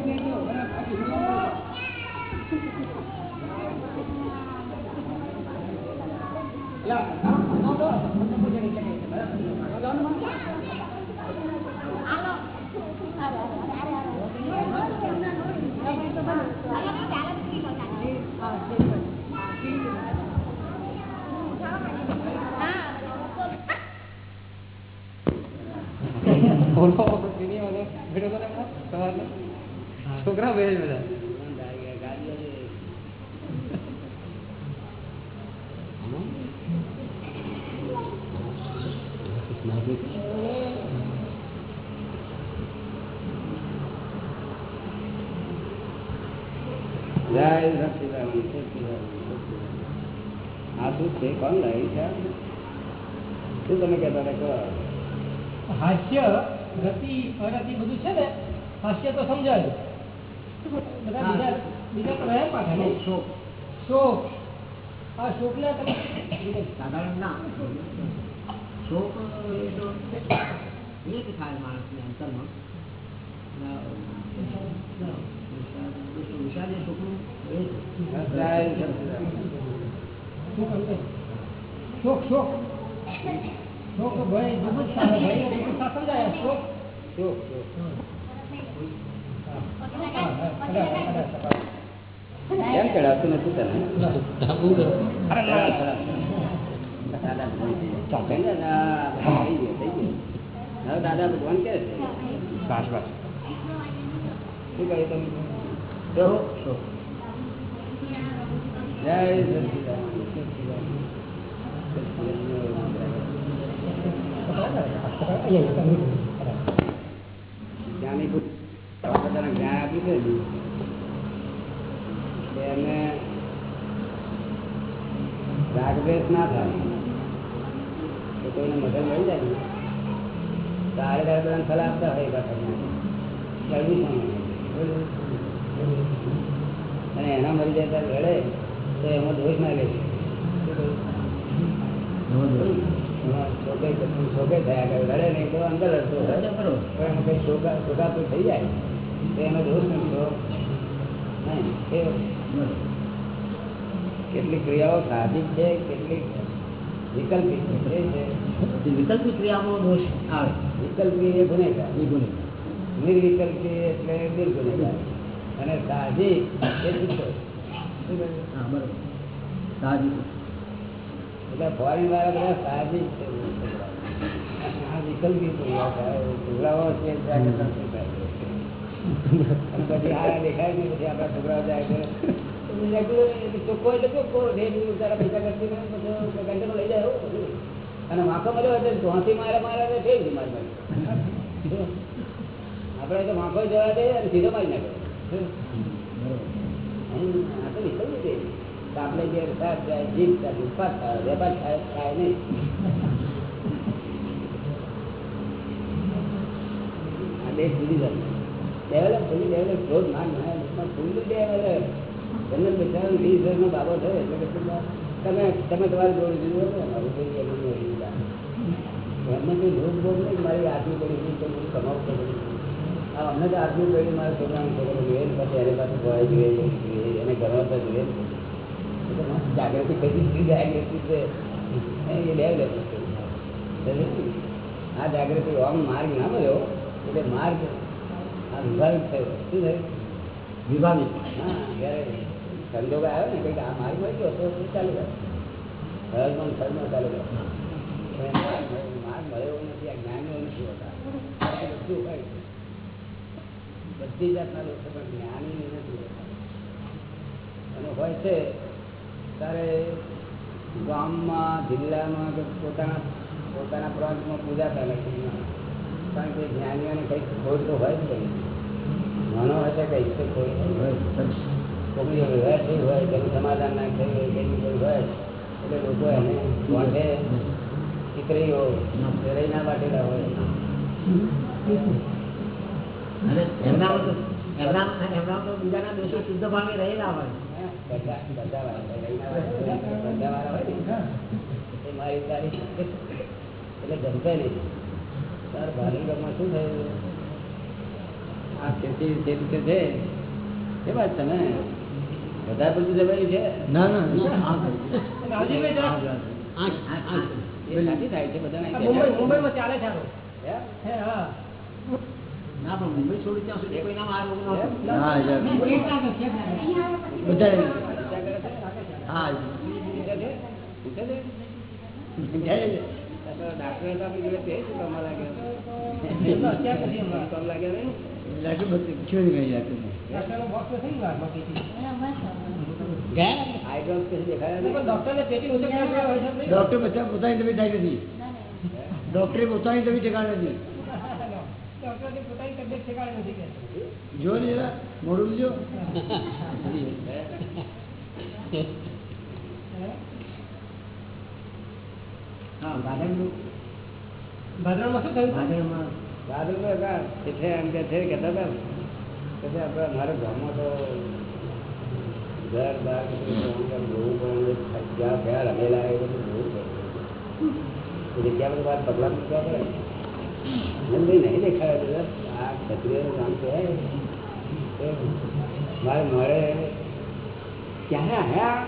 છોકરા બે બધા જય સચિદાનંદ, સચિદાનંદ, બધા. આ શું છે? કોણ લાવી છે? શું તમે કહેતા હતા? કહો. હાસ્ય ગતિ અરતિ બધું છે ને હાસ્ય તો સમજાય. ને ના ના એક થાય માણસને અંતરમાં વિષાદ એ શોકનું એ છે. જય સચિદાનંદ. શોક અંતે શોક શોક શોક ભાઈ સમજાય શોખ શોખ શું? કેમ ચડાવતું નથી તને દાદા, ભગવાન કે છે શું કહ્યું તમે. જય સચિદાનંદ, સચિદાનંદ. જ્ઞાની પુરુષ પોતાને જ્ઞાન આપ્યું છે ને, કે એમને રાગદ્વેષ ના થાય. કોઈને મદદ મળી જાય ને? તારે તારે બધાને સલાહ આપતા હોય પાછા. અને એના મરી જાય ત્યારે રડે તો એમાં દોષ ના લે શોકે થયા. કરે રડે નહીં તો અંદર રડતો. પણ કંઈ શોકા શોકાતું થઈ જાય તો એનો દોષ નથી તો. કેટલીક ક્રિયાઓ સાધિત છે કેટલીક વિકલ્પિત છે વિકલ્પિત ક્રિયામાં દોષ આવે. વિકલ્પી એ ગુનેગાર. નિર્વિકલ્પી એટલે નિર્ગુનેગાર અને સાહજિક એ બરોબર. સાહજિક. એટલે ફોરેન વાળા બધા સાહજિક છે. વિકલ્પી ક્રિયા છે ત્યાં કરતા? પછી આ દેખાય નહીં પછી આપણા છોકરાઓ જાય અને માખો મળ્યો હતો ધોથી મારા મારા થઈ ગયું મારી. આપણે તો વાંકો જવા દે અને સીધો મારી નાખે. આપણે જે રસાદ થાય, જીભ થાય, ઉત્પાદ થાય, વેપાર થાય થાય નહીં. આ ભૂલી જાય. ડેવલપ થયું ડેવલપ રોજ માર્ગ માન ખુલ્લું ડેવલપ જનરલ વીસ હજારનો બાબો થયો એટલે તમે તમે તમે તમારી જોડે દીધું હતું મારું કોઈ એનું નહીં એમને કોઈ રોજ બોલ નહીં મારી આદમી પડી તો કમાવું પડે આ અમને તો આજની પડી મારા છોકરાનો છોકરો જોઈએ ને પછી એને પાસે ભય જોઈએ એને તો જોઈએ જાગૃતિ કઈ જાગૃતિ છે. એ ડેવલપ આ જાગૃતિ આમ માર્ગ ના મળ્યો એટલે માર્ગ આ વિભાવિત થયો. શું થયું? વિભાવિત હા સંજોગ આવ્યો ને કંઈક આ મારી મળી ગયો, તો ચાલુ ગયો સહજમાં સહજમાં ચાલુ પણ માર્ગ મળ્યો- નથી, આ જ્ઞાનીઓ નથી હોતા. હોય. બધી જાતના લોકો પણ જ્ઞાની નથી હોતા. અને હોય છે ત્યારે ગામમાં, જિલ્લામાં કે પોતાના પોતાના પ્રાંતમાં પૂજા થાય છે કારણ કે જ્ઞાનીઓને કંઈક ખોટ તો હોય જ કંઈ ઘણો હશે કંઈક તો કોઈ કોકની વ્યવહાર થઈ હોય તેનું સમાધાન ના થયું હોય તેની કોઈ હોય એટલે લોકો એને વાંધે દીકરીઓ રહીના બાટેલા હોય. અને એમનામાં એમના તો બીજાના દોષો શુદ્ધ ભાવે રહેલા હોય. બધા બધા વાળા રહીના વાળા બધા વાળા હોય ને મારી તારી એટલે જમશે નહીં. તાર ભાલીગઢમાં શું થયું? આ ખેતી ખેતી કે છે. એ વાત તમે વધારે પડતું દબાયું છે ના ના થાય છે બધા આ મુંબઈ મુંબઈમાં ચાલે છે આનું. હે? હે હા ના પણ મુંબઈ છોડી ત્યાં સુધી કોઈ નામ આ રોગ નહોતો. હા જા. બધા વિચાર કરે છે? હા પૂછે છે? પૂછે છે? સમજાય છે? તો ડાક્ટરે તો આપણી જોડે કહે છે કે અમારે લાગે. એમનો અત્યાર પછી હમણાં. કમ લાગે નહીં? લાગે બધું પૂછ્યું નહીં કઈ ડોક્ટર પોતાની તબિયત થાય નથી. ડોક્ટરે પોતાની તબિયત ઠેકાણ નથી. જો ને મોડું જો હા ભાદરનું. ભાદરણમાં શું થયું? ભાદરમાં હતા, શેઠે એમ કે છે કહેતા હતા ને, મારા ગામમાં તો ઘર બાર બહુ જ્યાં ક્યાં રમેલા એ બધું બહુ એટલે એ બધું બાર પગલા મૂકવા પડે. નંદભાઈ નહીં દેખાડે બધા. આ ક્ષત્રિયનું છે એ મારે મળે ક્યારે આયા